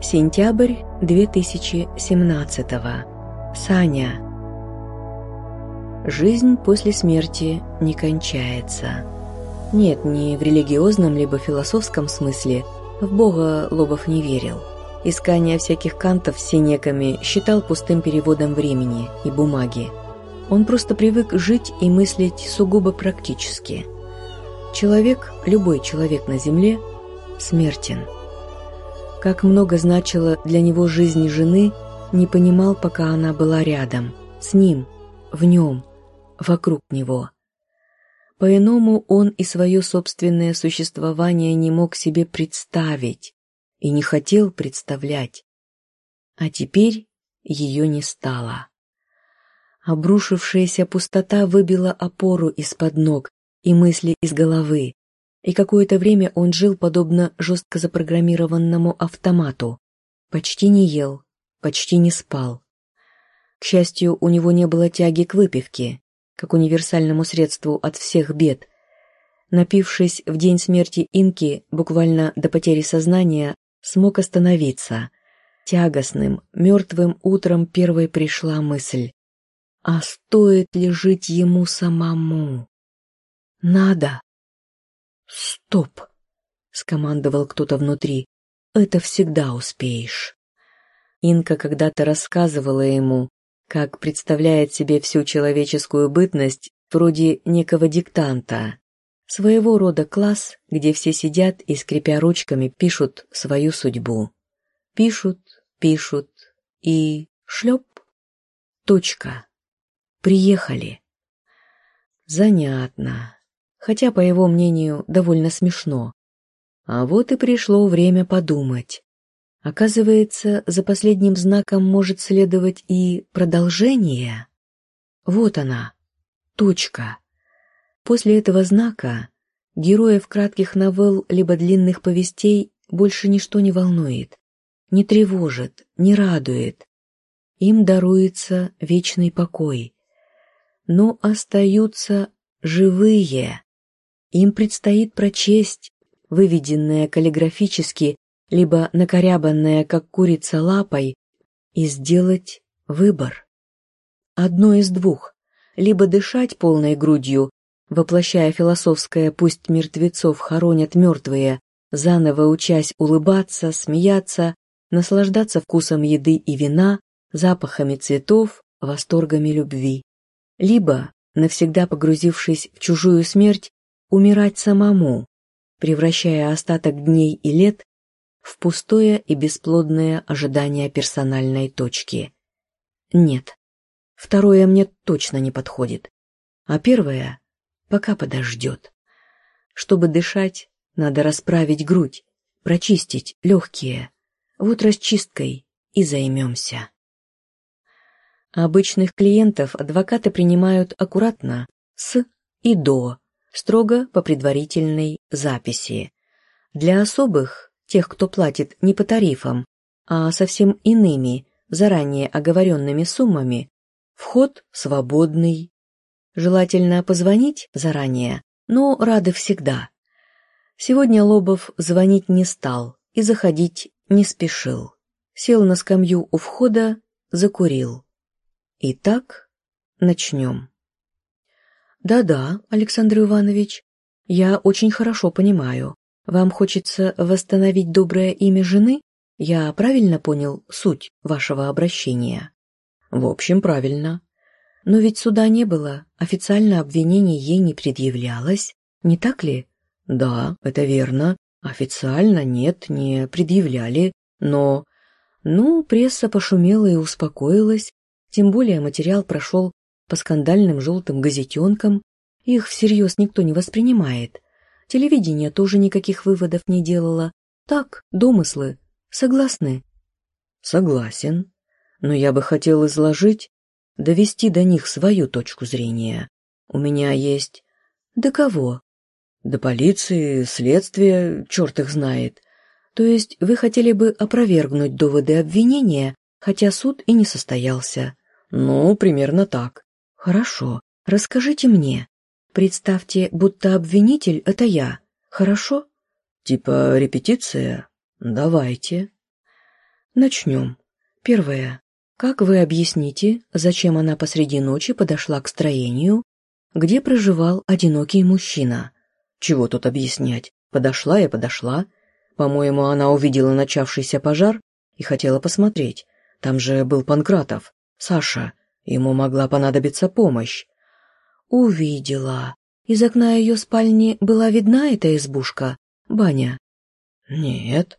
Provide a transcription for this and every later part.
Сентябрь 2017 Саня Жизнь после смерти не кончается. Нет, не в религиозном либо философском смысле. В Бога Лобов не верил. Искание всяких кантов с синеками считал пустым переводом времени и бумаги. Он просто привык жить и мыслить сугубо практически. Человек, любой человек на Земле, смертен – как много значила для него жизнь жены, не понимал, пока она была рядом, с ним, в нем, вокруг него. По-иному он и свое собственное существование не мог себе представить и не хотел представлять. А теперь ее не стало. Обрушившаяся пустота выбила опору из-под ног и мысли из головы и какое-то время он жил подобно жестко запрограммированному автомату. Почти не ел, почти не спал. К счастью, у него не было тяги к выпивке, как универсальному средству от всех бед. Напившись в день смерти Инки, буквально до потери сознания, смог остановиться. Тягостным, мертвым утром первой пришла мысль. А стоит ли жить ему самому? Надо. «Стоп!» — скомандовал кто-то внутри. «Это всегда успеешь». Инка когда-то рассказывала ему, как представляет себе всю человеческую бытность вроде некого диктанта, своего рода класс, где все сидят и, скрипя ручками, пишут свою судьбу. Пишут, пишут и шлеп. Точка. Приехали. Занятно хотя, по его мнению, довольно смешно. А вот и пришло время подумать. Оказывается, за последним знаком может следовать и продолжение. Вот она, точка. После этого знака героев кратких новелл либо длинных повестей больше ничто не волнует, не тревожит, не радует. Им даруется вечный покой. Но остаются живые, им предстоит прочесть, выведенное каллиграфически, либо накорябанное, как курица лапой, и сделать выбор. Одно из двух. Либо дышать полной грудью, воплощая философское «пусть мертвецов хоронят мертвые», заново учась улыбаться, смеяться, наслаждаться вкусом еды и вина, запахами цветов, восторгами любви. Либо, навсегда погрузившись в чужую смерть, умирать самому, превращая остаток дней и лет в пустое и бесплодное ожидание персональной точки. Нет, второе мне точно не подходит, а первое пока подождет. Чтобы дышать, надо расправить грудь, прочистить легкие. Вот расчисткой и займемся. Обычных клиентов адвокаты принимают аккуратно, с и до, строго по предварительной записи. Для особых, тех, кто платит не по тарифам, а совсем иными, заранее оговоренными суммами, вход свободный. Желательно позвонить заранее, но рады всегда. Сегодня Лобов звонить не стал и заходить не спешил. Сел на скамью у входа, закурил. Итак, начнем. Да-да, Александр Иванович, я очень хорошо понимаю. Вам хочется восстановить доброе имя жены? Я правильно понял суть вашего обращения? В общем, правильно. Но ведь суда не было, официально обвинение ей не предъявлялось, не так ли? Да, это верно. Официально нет, не предъявляли, но... Ну, пресса пошумела и успокоилась, тем более материал прошел по скандальным желтым газетенкам, их всерьез никто не воспринимает. Телевидение тоже никаких выводов не делало. Так, домыслы. Согласны? Согласен. Но я бы хотел изложить, довести до них свою точку зрения. У меня есть... До кого? До полиции, следствия, черт их знает. То есть вы хотели бы опровергнуть доводы обвинения, хотя суд и не состоялся? Ну, примерно так. Хорошо, расскажите мне. Представьте, будто обвинитель — это я. Хорошо? Типа репетиция? Давайте. Начнем. Первое. Как вы объясните, зачем она посреди ночи подошла к строению, где проживал одинокий мужчина? Чего тут объяснять? Подошла и подошла. По-моему, она увидела начавшийся пожар и хотела посмотреть. Там же был Панкратов, Саша. Ему могла понадобиться помощь. Увидела. Из окна ее спальни была видна эта избушка, баня? Нет.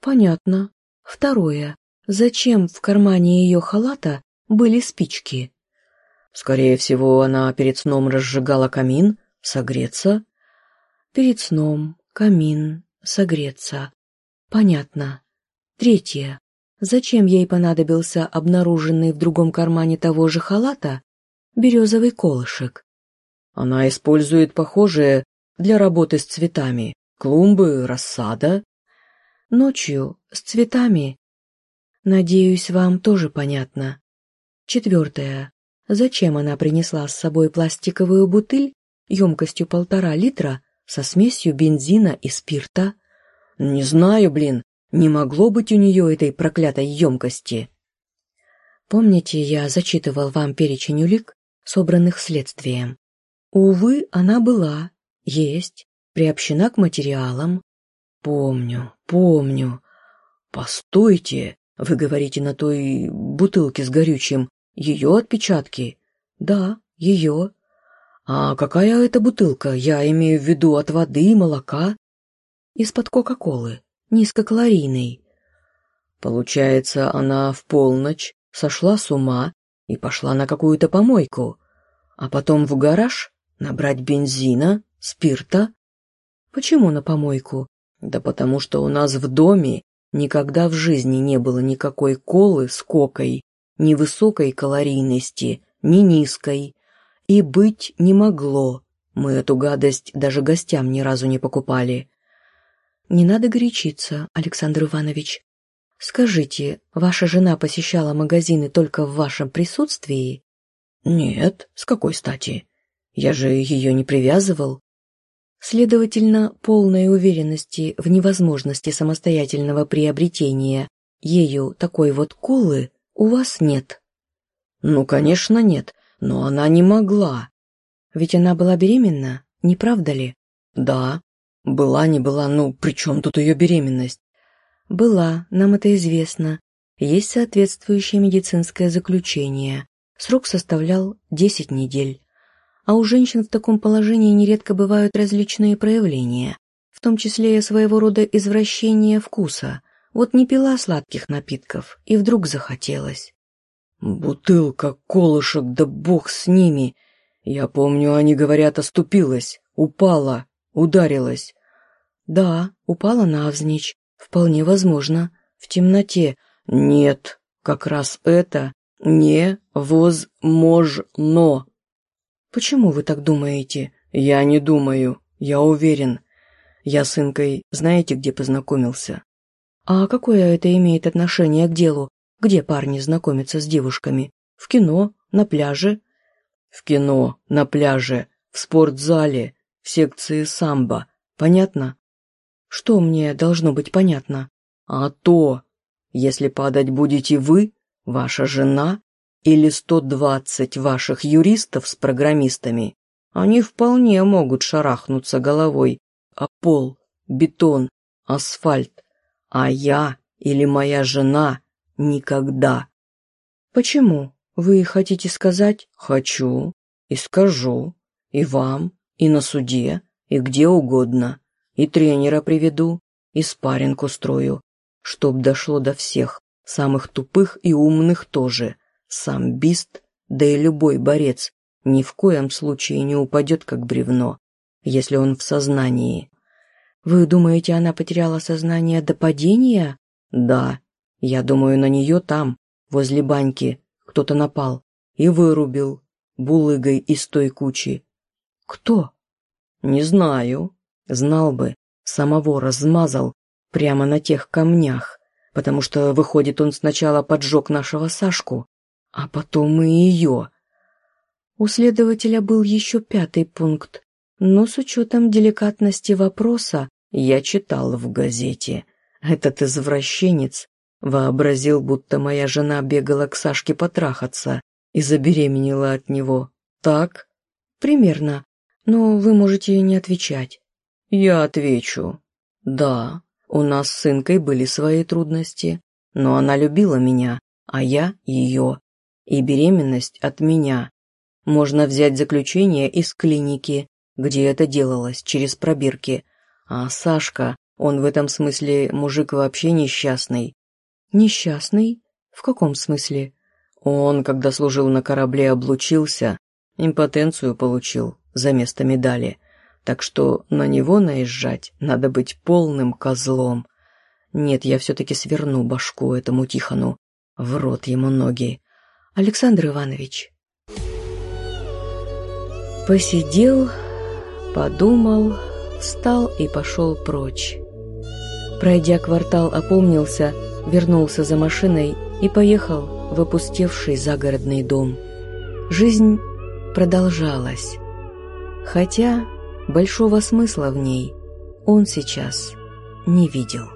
Понятно. Второе. Зачем в кармане ее халата были спички? Скорее всего, она перед сном разжигала камин, согреться. Перед сном, камин, согреться. Понятно. Третье. Зачем ей понадобился обнаруженный в другом кармане того же халата березовый колышек? Она использует похожее для работы с цветами. Клумбы, рассада. Ночью с цветами. Надеюсь, вам тоже понятно. Четвертое. Зачем она принесла с собой пластиковую бутыль емкостью полтора литра со смесью бензина и спирта? Не знаю, блин, не могло быть у нее этой проклятой емкости. Помните, я зачитывал вам перечень улик, собранных следствием? Увы, она была, есть, приобщена к материалам. Помню, помню. Постойте, вы говорите на той бутылке с горючим, ее отпечатки? Да, ее. А какая это бутылка? Я имею в виду от воды и молока. Из-под Кока-Колы низкокалорийный. Получается, она в полночь сошла с ума и пошла на какую-то помойку, а потом в гараж набрать бензина, спирта. Почему на помойку? Да потому что у нас в доме никогда в жизни не было никакой колы с кокой, ни высокой калорийности, ни низкой. И быть не могло. Мы эту гадость даже гостям ни разу не покупали. Не надо горячиться, Александр Иванович. Скажите, ваша жена посещала магазины только в вашем присутствии? Нет, с какой стати? Я же ее не привязывал. Следовательно, полной уверенности в невозможности самостоятельного приобретения ею такой вот колы у вас нет. Ну, конечно, нет, но она не могла. Ведь она была беременна, не правда ли? Да, была, не была, ну, при чем тут ее беременность? Была, нам это известно. Есть соответствующее медицинское заключение. Срок составлял 10 недель. А у женщин в таком положении нередко бывают различные проявления, в том числе и своего рода извращение вкуса. Вот не пила сладких напитков, и вдруг захотелось. «Бутылка, колышек, да бог с ними! Я помню, они говорят, оступилась, упала, Ударилась. Да, упала навзничь. Вполне возможно. В темноте. Нет, как раз это невозможно. Почему вы так думаете? Я не думаю. Я уверен. Я с Инкой знаете, где познакомился? А какое это имеет отношение к делу? Где парни знакомятся с девушками? В кино? На пляже? В кино, на пляже, в спортзале, в секции самбо. Понятно? Что мне должно быть понятно? А то, если падать будете вы, ваша жена или 120 ваших юристов с программистами, они вполне могут шарахнуться головой о пол, бетон, асфальт, а я или моя жена никогда. Почему? Вы хотите сказать «хочу» и скажу, и вам, и на суде, и где угодно. И тренера приведу, и спарринг устрою. Чтоб дошло до всех, самых тупых и умных тоже. Сам бист, да и любой борец, ни в коем случае не упадет как бревно, если он в сознании. Вы думаете, она потеряла сознание до падения? Да. Я думаю, на нее там, возле баньки, кто-то напал и вырубил булыгой из той кучи. Кто? Не знаю. Знал бы, самого размазал прямо на тех камнях, потому что, выходит, он сначала поджег нашего Сашку, а потом и ее. У следователя был еще пятый пункт, но с учетом деликатности вопроса я читал в газете. Этот извращенец Вообразил, будто моя жена бегала к Сашке потрахаться и забеременела от него. Так? Примерно. Но вы можете не отвечать. Я отвечу. Да, у нас с сынкой были свои трудности, но она любила меня, а я ее. И беременность от меня. Можно взять заключение из клиники, где это делалось, через пробирки. А Сашка, он в этом смысле мужик вообще несчастный. Несчастный? В каком смысле? Он, когда служил на корабле, облучился, импотенцию получил за место медали. Так что на него наезжать надо быть полным козлом. Нет, я все-таки сверну башку этому Тихону. В рот ему ноги. Александр Иванович. Посидел, подумал, встал и пошел прочь. Пройдя квартал, опомнился — вернулся за машиной и поехал в опустевший загородный дом. Жизнь продолжалась, хотя большого смысла в ней он сейчас не видел.